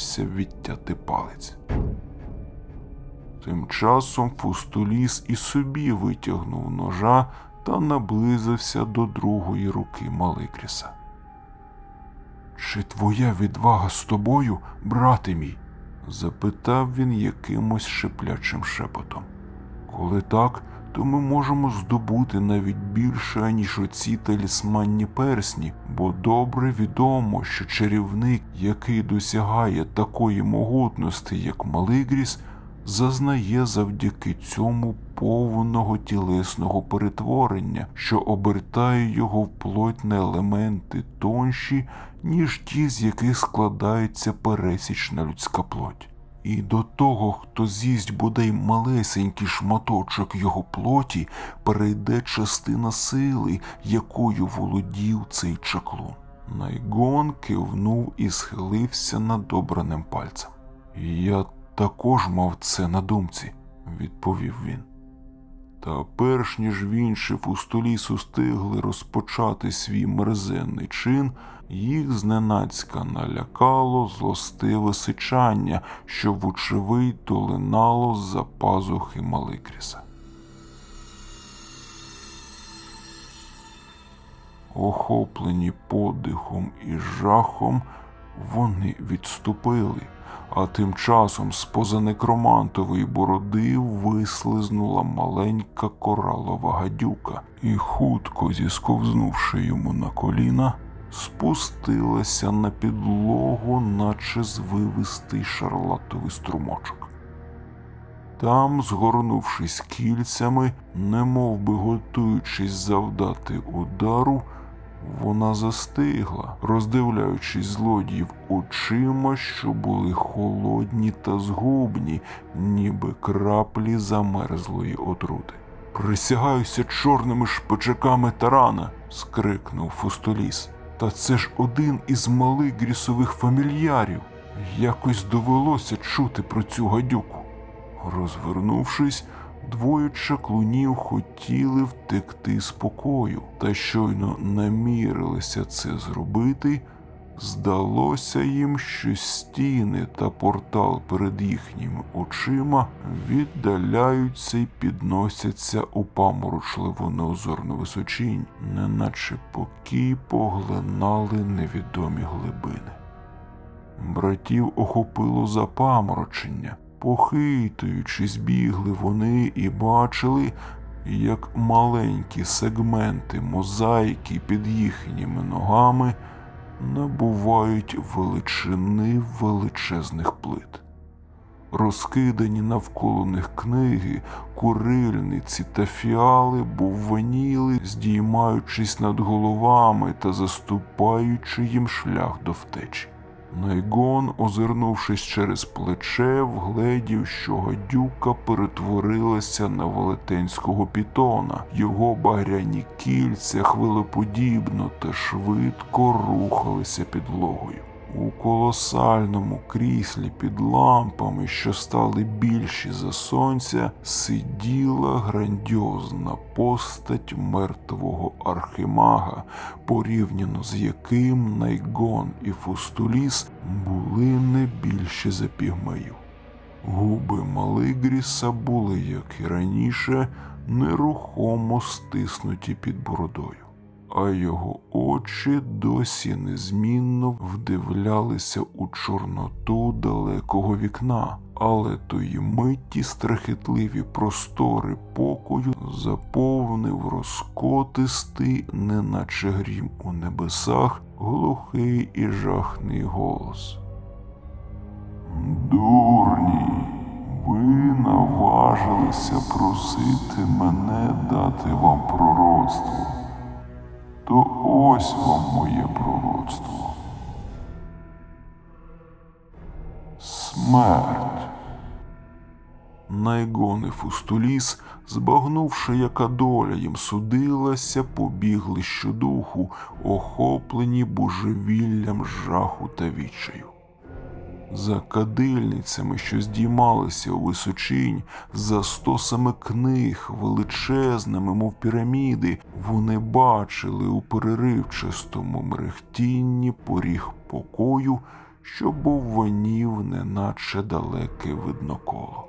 намагався відтяти палець. Тим часом Фустуліс і собі витягнув ножа та наблизився до другої руки Маликріса. Чи твоя відвага з тобою, брате мій? запитав він якимось шиплячим шепотом. Коли так, то ми можемо здобути навіть більше, аніж оці талісманні персні, бо добре відомо, що чарівник, який досягає такої могутності, як Малигріс, зазнає завдяки цьому повного тілесного перетворення, що обертає його вплоть на елементи тонші, ніж ті, з яких складається пересічна людська плоть. І до того, хто з'їсть бодай малесенький шматочок його плоті, перейде частина сили, якою володів цей чаклун. Найгон кивнув і схилився над обраним пальцем. Я також мав це на думці, відповів він. Та перш ніж він чи Фустоліс устигли розпочати свій мерзенний чин, їх зненацька налякало злостиве сичання, що вочевидь долинало з-за пазухи Маликріса. Охоплені подихом і жахом, вони відступили, а тим часом з поза некромантової бороди вислизнула маленька коралова гадюка і, хутко зісковзнувши йому на коліна, спустилася на підлогу, наче звивистий шарлатовий струмочок. Там, згорнувшись кільцями, немов би готуючись завдати удару, вона застигла, роздивляючись злодіїв очима, що були холодні та згубні, ніби краплі замерзлої отрути. Присягаюся чорними шпичаками тарана. скрикнув Фустоліс. Та це ж один із малих грісових фамільярів. Якось довелося чути про цю гадюку. Розвернувшись, двоє чаклунів хотіли втекти з покою, та щойно намірилися це зробити, здалося їм, що стіни та портал перед їхніми очима віддаляються й підносяться у паморочливу неозорну височінь, неначе покій поглинали невідомі глибини. Братів охопило запаморочення. Похитуючись, бігли вони і бачили, як маленькі сегменти мозаїки під їхніми ногами набувають величини величезних плит. Розкидані навколо них книги, курильниці та фіали бувваніли, здіймаючись над головами та заступаючи їм шлях до втечі. Найгон, озирнувшись через плече, вгледів, що гадюка перетворилася на велетенського пітона. Його багряні кільця хвилеподібно та швидко рухалися підлогою. У колосальному кріслі під лампами, що стали більші за сонця, сиділа грандіозна постать мертвого архимага, порівняно з яким Найгон і Фустуліс були не більші за пігмею. Губи Малигріса були, як і раніше, нерухомо стиснуті під бородою а його очі досі незмінно вдивлялися у чорноту далекого вікна, але тої миті страхітливі простори покою заповнив розкотистий, неначе грім у небесах, глухий і жахний голос. Дурні, ви наважилися просити мене дати вам пророцтво то ось вам моє пророцтво. Смерть. Найгони Фустуліс, збагнувши, яка доля їм судилася, побігли щодуху, охоплені божевіллям жаху та відчаю. За кадильницями, що здіймалися у височинь, за стосами книг, величезними, мов піраміди, вони бачили у переривчастому мерехтінні поріг покою, що бовванів, неначе далеке видноколо.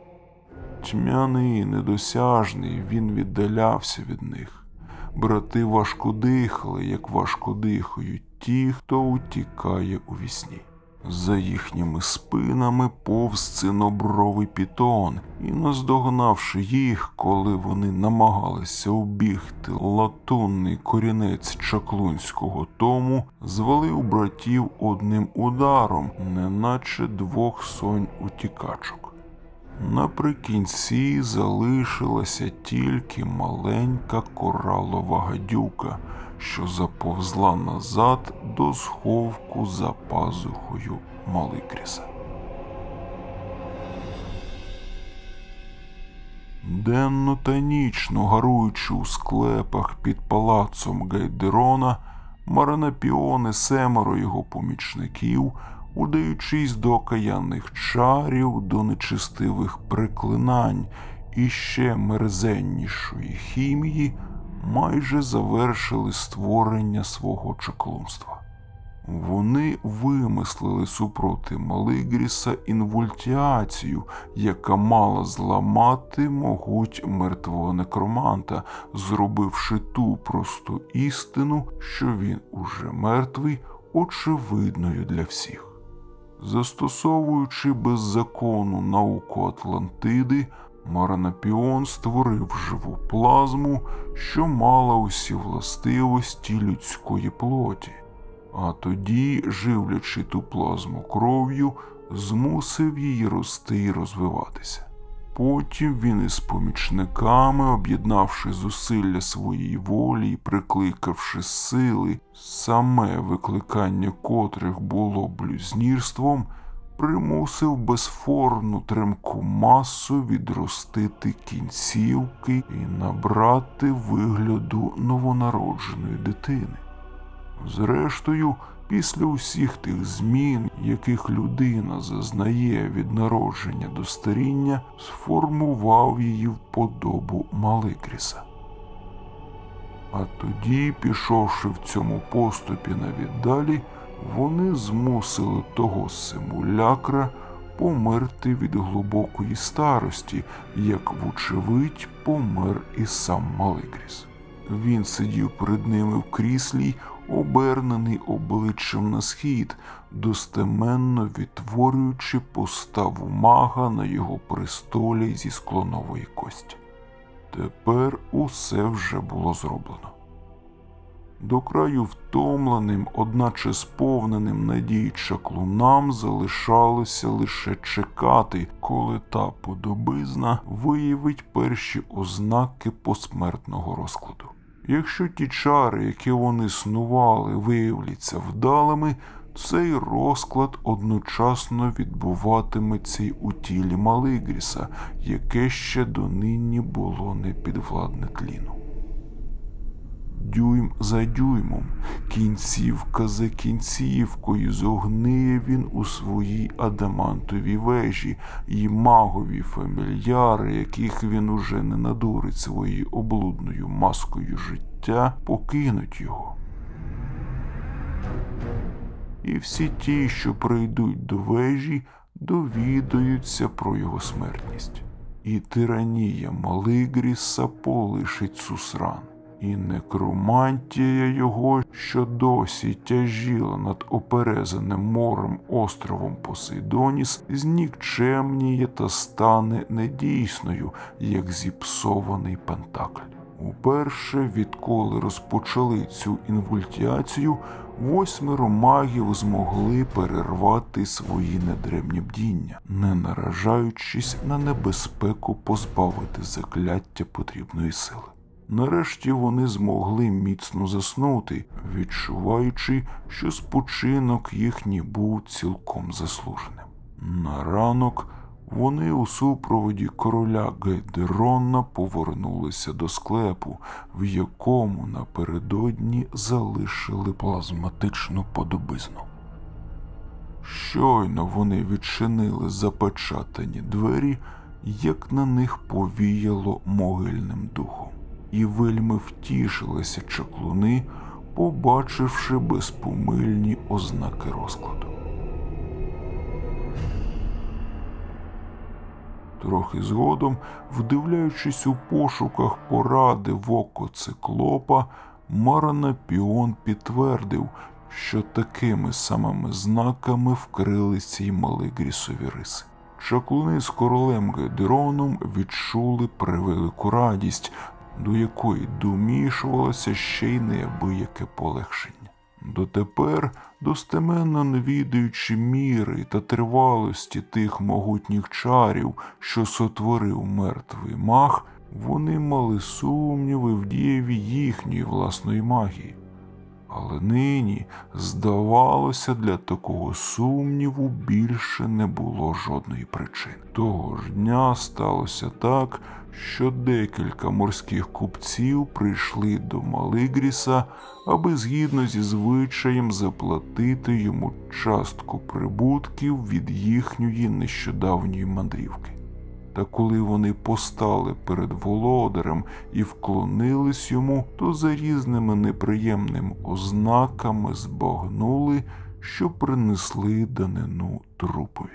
Тьмяний, недосяжний, він віддалявся від них. Брати важко дихали, як важко дихають ті, хто утікає у вісні. За їхніми спинами повз цинобровий пітон, і, наздогнавши їх, коли вони намагалися обігти латунний корінець чаклунського тому, звалив братів одним ударом, неначе двох сонь утікачок. Наприкінці залишилася тільки маленька коралова гадюка, що заповзла назад до сховку за пазухою Маликріса. Денно та нічно гаруючи у склепах під палацом Гайдерона, Маранапіони семеро його помічників, удаючись до окаянних чарів, до нечистивих приклинань і ще мерзеннішої хімії, майже завершили створення свого чаклунства. Вони вимислили супроти Малигріса інвультіацію, яка мала зламати могуть мертвого некроманта, зробивши ту просту істину, що він уже мертвий, очевидною для всіх. Застосовуючи без закону науку Атлантиди, Маранапіон створив живу плазму, що мала усі властивості людської плоті, а тоді, живлячи ту плазму кров'ю, змусив її рости і розвиватися. Потім він із помічниками, об'єднавши зусилля своєї волі і прикликавши сили, саме викликання котрих було блюзнірством, примусив безформну тремку масу відростити кінцівки і набрати вигляду новонародженої дитини. Зрештою, після усіх тих змін, яких людина зазнає від народження до старіння, сформував її в подобу Маликріса. А тоді, пішовши в цьому поступі навіддалі, вони змусили того симулякра померти від глибокої старості, як, вочевидь, помер і сам Маликріс. Він сидів перед ними в кріслі, обернений обличчям на схід, достеменно відтворюючи поставу мага на його престолі зі склонової кості. Тепер усе вже було зроблено. До краю втомленим, одначе сповненим надій чаклунам залишалося лише чекати, коли та подобизна виявить перші ознаки посмертного розкладу. Якщо ті чари, які вони снували, виявляться вдалими, цей розклад одночасно відбуватиметься й у тілі Малигріса, яке ще донині було непідвладне тліну. Дюйм за дюймом, кінцівка за кінцівкою зогниє він у своїй адамантовій вежі, і магові фамільяри, яких він уже не надурить своєю облудною маскою життя, покинуть його. І всі ті, що прийдуть до вежі, довідаються про його смертність, і тиранія Малигріса полишить сусран і некромантія його, що досі тяжіла над оперезаним морем островом Посейдоніс, знікчемніє та стане недійсною, як зіпсований пентакль. Уперше, відколи розпочали цю інвультіацію, восьмеро магів змогли перервати свої недремні бдіння, не наражаючись на небезпеку позбавити закляття потрібної сили. Нарешті вони змогли міцно заснути, відчуваючи, що спочинок їхній був цілком заслуженим. На ранок вони у супроводі короля Гайдерона повернулися до склепу, в якому напередодні залишили плазматичну подобизну. Щойно вони відчинили запечатані двері, як на них повіяло могильним духом і вельми втішилися чаклуни, побачивши безпомильні ознаки розкладу. Трохи згодом, вдивляючись у пошуках поради в око циклопа, Маранапіон підтвердив, що такими самими знаками вкрилися й мали грісові риси. Чаклуни з королем Гедероном відчули превелику радість, до якої домішувалося ще й неабияке полегшення. Дотепер, достеменно не відаючи міри та тривалості тих могутніх чарів, що сотворив мертвий мах, вони мали сумніви в дієві їхньої власної магії. Але нині, здавалося, для такого сумніву більше не було жодної причини. Того ж дня сталося так, що декілька морських купців прийшли до Малигріса, аби згідно зі звичаєм заплатити йому частку прибутків від їхньої нещодавньої мандрівки. Та коли вони постали перед володарем і вклонились йому, то за різними неприємними ознаками збагнули, що принесли данину трупові.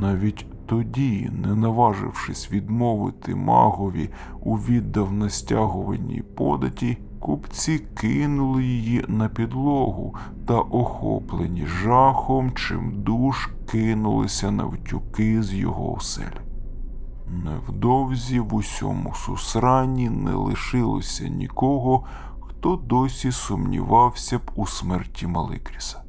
Навіть тоді, не наважившись відмовити магові у віддавна стягуваній податі, купці кинули її на підлогу та, охоплені жахом, чим душ кинулися навтюки з його оселі. Невдовзі в усьому сусрані не лишилося нікого, хто досі сумнівався б у смерті Маликріса.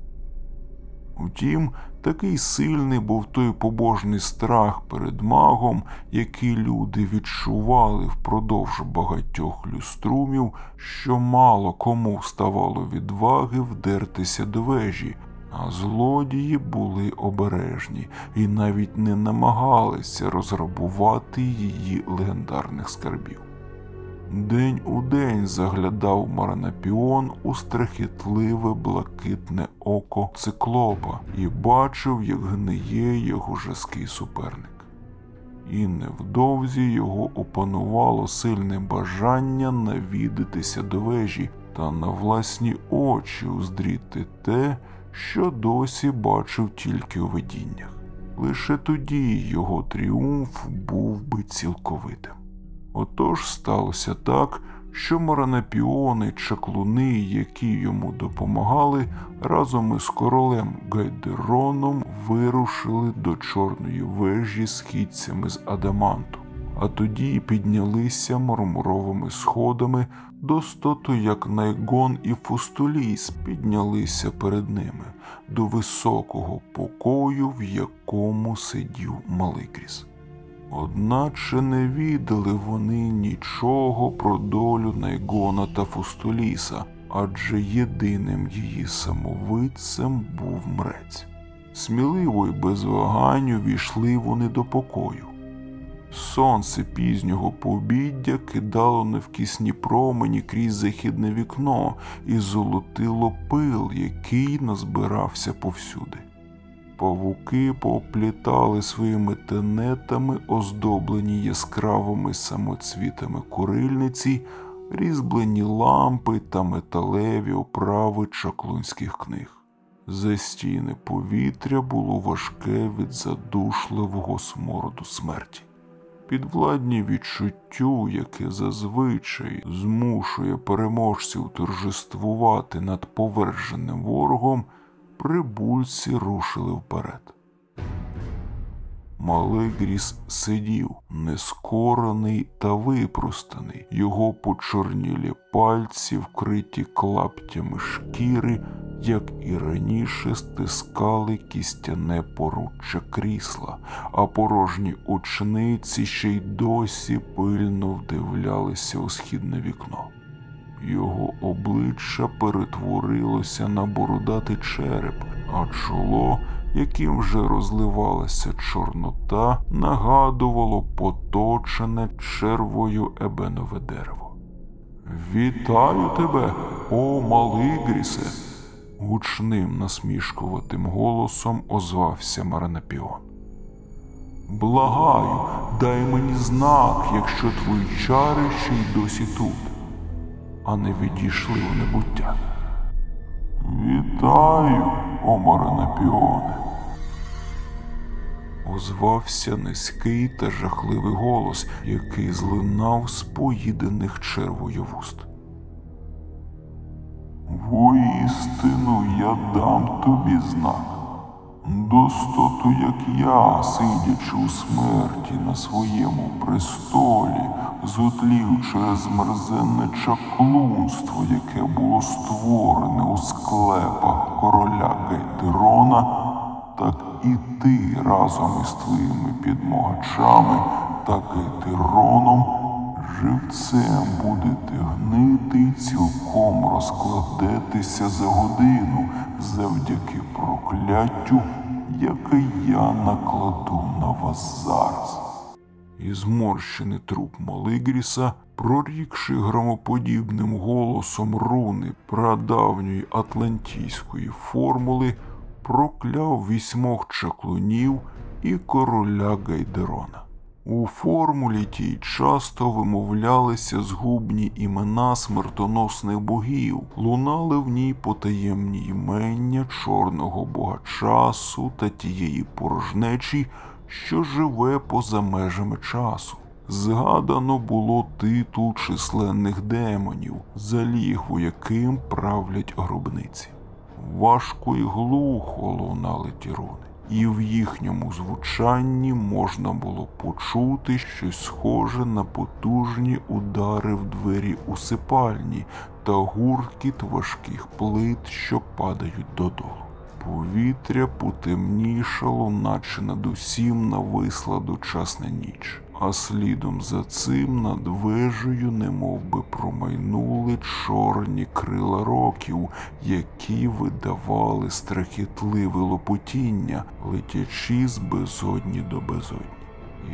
Утім, такий сильний був той побожний страх перед магом, який люди відчували впродовж багатьох люструмів, що мало кому ставало відваги вдертися до вежі, а злодії були обережні і навіть не намагалися розграбувати її легендарних скарбів. День у день заглядав Маранапіон у страхітливе блакитне око циклопа і бачив, як гниє його жаский суперник. І невдовзі його опанувало сильне бажання навідатися до вежі та на власні очі уздріти те, що досі бачив тільки у видіннях. Лише тоді його тріумф був би цілковитим. Отож сталося так, що маранапіони, чаклуни, які йому допомагали, разом із королем Гайдероном вирушили до чорної вежі східцями з Адаманту, а тоді піднялися мармуровими сходами, достото як Найгон і Фустуліс піднялися перед ними до високого покою, в якому сидів Маликріс. Одначе не відали вони нічого про долю Найгона та Фустуліса, адже єдиним її самовидцем був мрець. Сміливо й без вагань увійшли вони до покою. Сонце пізнього побіддя кидало невкісні промені крізь західне вікно і золотило пил, який назбирався повсюди. Павуки поплітали своїми тенетами, оздоблені яскравими самоцвітами курильниці, різьблені лампи та металеві оправи чаклунських книг. За стіни повітря було важке від задушливого смороду смерті. Підвладні відчуттю, яке зазвичай змушує переможців торжествувати над поверженим ворогом прибульці рушили вперед. Малий гріс сидів, нескорений та випростаний, його почорнілі пальці, вкриті клаптями шкіри, як і раніше стискали кістяне поруччя крісла, а порожні очниці ще й досі пильно вдивлялися у східне вікно. Його обличчя перетворилося на бородатий череп, а чоло, яким вже розливалася чорнота, нагадувало поточене червою ебенове дерево. Вітаю тебе, о малий Грісе! гучним насмішкуватим голосом озвався Маранапіон. Благаю, дай мені знак, якщо твої чари ще й досі тут а не відійшли у небуття. Вітаю, Омаре Напіоне. озвався низький та жахливий голос, який злинав з поїдених червою вуст. Воістину я дам тобі знак. Достоту, як я, сидячи у смерті на своєму престолі, зотлів через мерзенне чаклунство, яке було створене у склепах короля Гейтерона, так і ти разом із твоїми підмогачами та Гейтероном живцем будете гнити цілком розкладетеся за годину завдяки прокляттю, яке я накладу на вас зараз. І зморщений труп Малигріса, прорікши громоподібним голосом руни прадавньої атлантійської формули, прокляв вісьмох чаклунів і короля Гайдерона. У формулі тій часто вимовлялися згубні імена смертоносних богів, лунали в ній потаємні ймення чорного бога часу та тієї порожнечі, що живе поза межами часу. Згадано було титул численних демонів, за лігву яким правлять гробниці. Важко і глухо лунали ті руни і в їхньому звучанні можна було почути щось схоже на потужні удари в двері усипальні та гуркіт важких плит, що падають додолу. Повітря потемнішало, наче над усім нависла дочасна ніч а слідом за цим над вежею немов би промайнули чорні крила років, які видавали страхітливе лопотіння, летячи з безодні до безодні.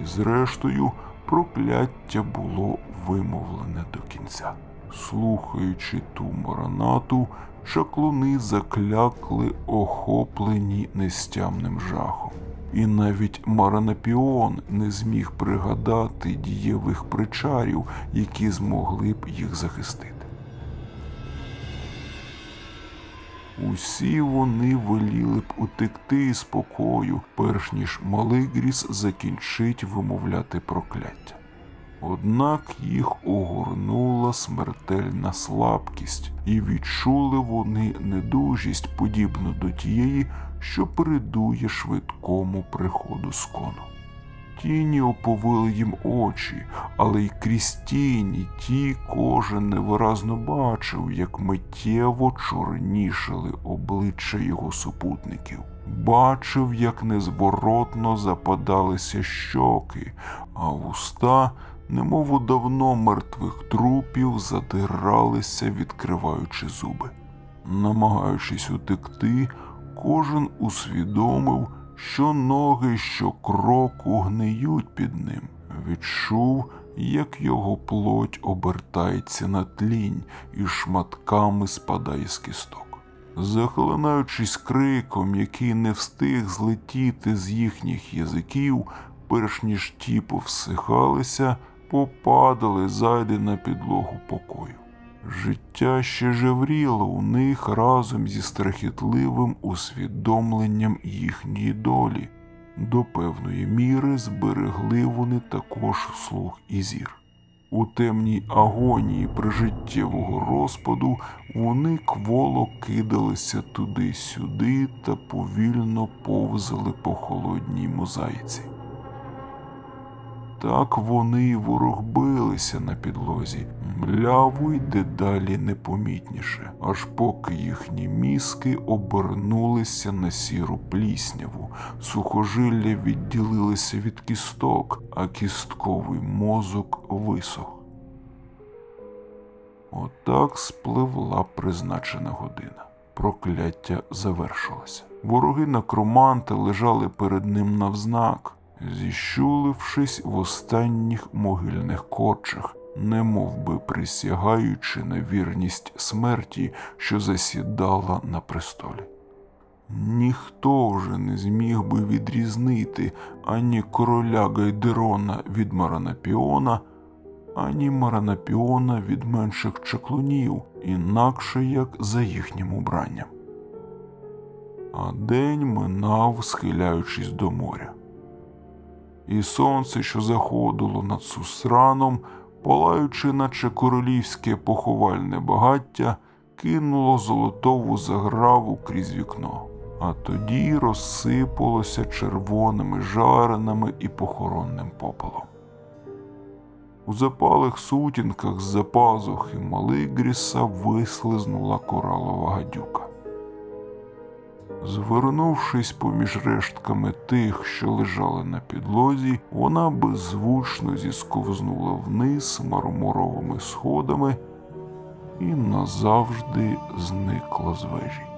І зрештою прокляття було вимовлене до кінця. Слухаючи ту маранату, чаклуни заклякли, охоплені нестямним жахом і навіть Маранапіон не зміг пригадати дієвих причарів, які змогли б їх захистити. Усі вони воліли б утекти з покою, перш ніж Малигріс закінчить вимовляти прокляття. Однак їх огорнула смертельна слабкість, і відчули вони недужість, подібну до тієї, що передує швидкому приходу скону. Тіні оповили їм очі, але й крізь тіні ті кожен невиразно бачив, як миттєво чорнішили обличчя його супутників. Бачив, як незворотно западалися щоки, а вуста, немов у давно мертвих трупів, задиралися, відкриваючи зуби. Намагаючись утекти, кожен усвідомив, що ноги щокроку гниють під ним, відчув, як його плоть обертається на тлінь і шматками спадає з кісток. Захлинаючись криком, який не встиг злетіти з їхніх язиків, перш ніж ті повсихалися, попадали зайди на підлогу покою. Життя ще жевріло у них разом зі страхітливим усвідомленням їхньої долі. До певної міри зберегли вони також слух і зір. У темній агонії прижиттєвого розпаду вони кволо кидалися туди-сюди та повільно повзали по холодній мозаїці. Так вони й ворогбилися на підлозі, мляво й дедалі непомітніше, аж поки їхні мізки обернулися на сіру плісняву, сухожилля відділилися від кісток, а кістковий мозок висох. Отак спливла призначена година. Прокляття завершилося. Вороги накроманта лежали перед ним навзнак зіщулившись в останніх могильних корчах, не би присягаючи на вірність смерті, що засідала на престолі. Ніхто вже не зміг би відрізнити ані короля Гайдерона від Маранапіона, ані Маранапіона від менших чаклунів, інакше як за їхнім убранням. А день минав, схиляючись до моря. І сонце, що заходило над сусраном, палаючи, наче королівське поховальне багаття, кинуло золотову заграву крізь вікно, а тоді розсипалося червоними жаринами і похоронним попелом. У запалих сутінках з-за пазухи Малигріса вислизнула коралова гадюка. Звернувшись поміж рештками тих, що лежали на підлозі, вона беззвучно зісковзнула вниз мармуровими сходами і назавжди зникла з вежі.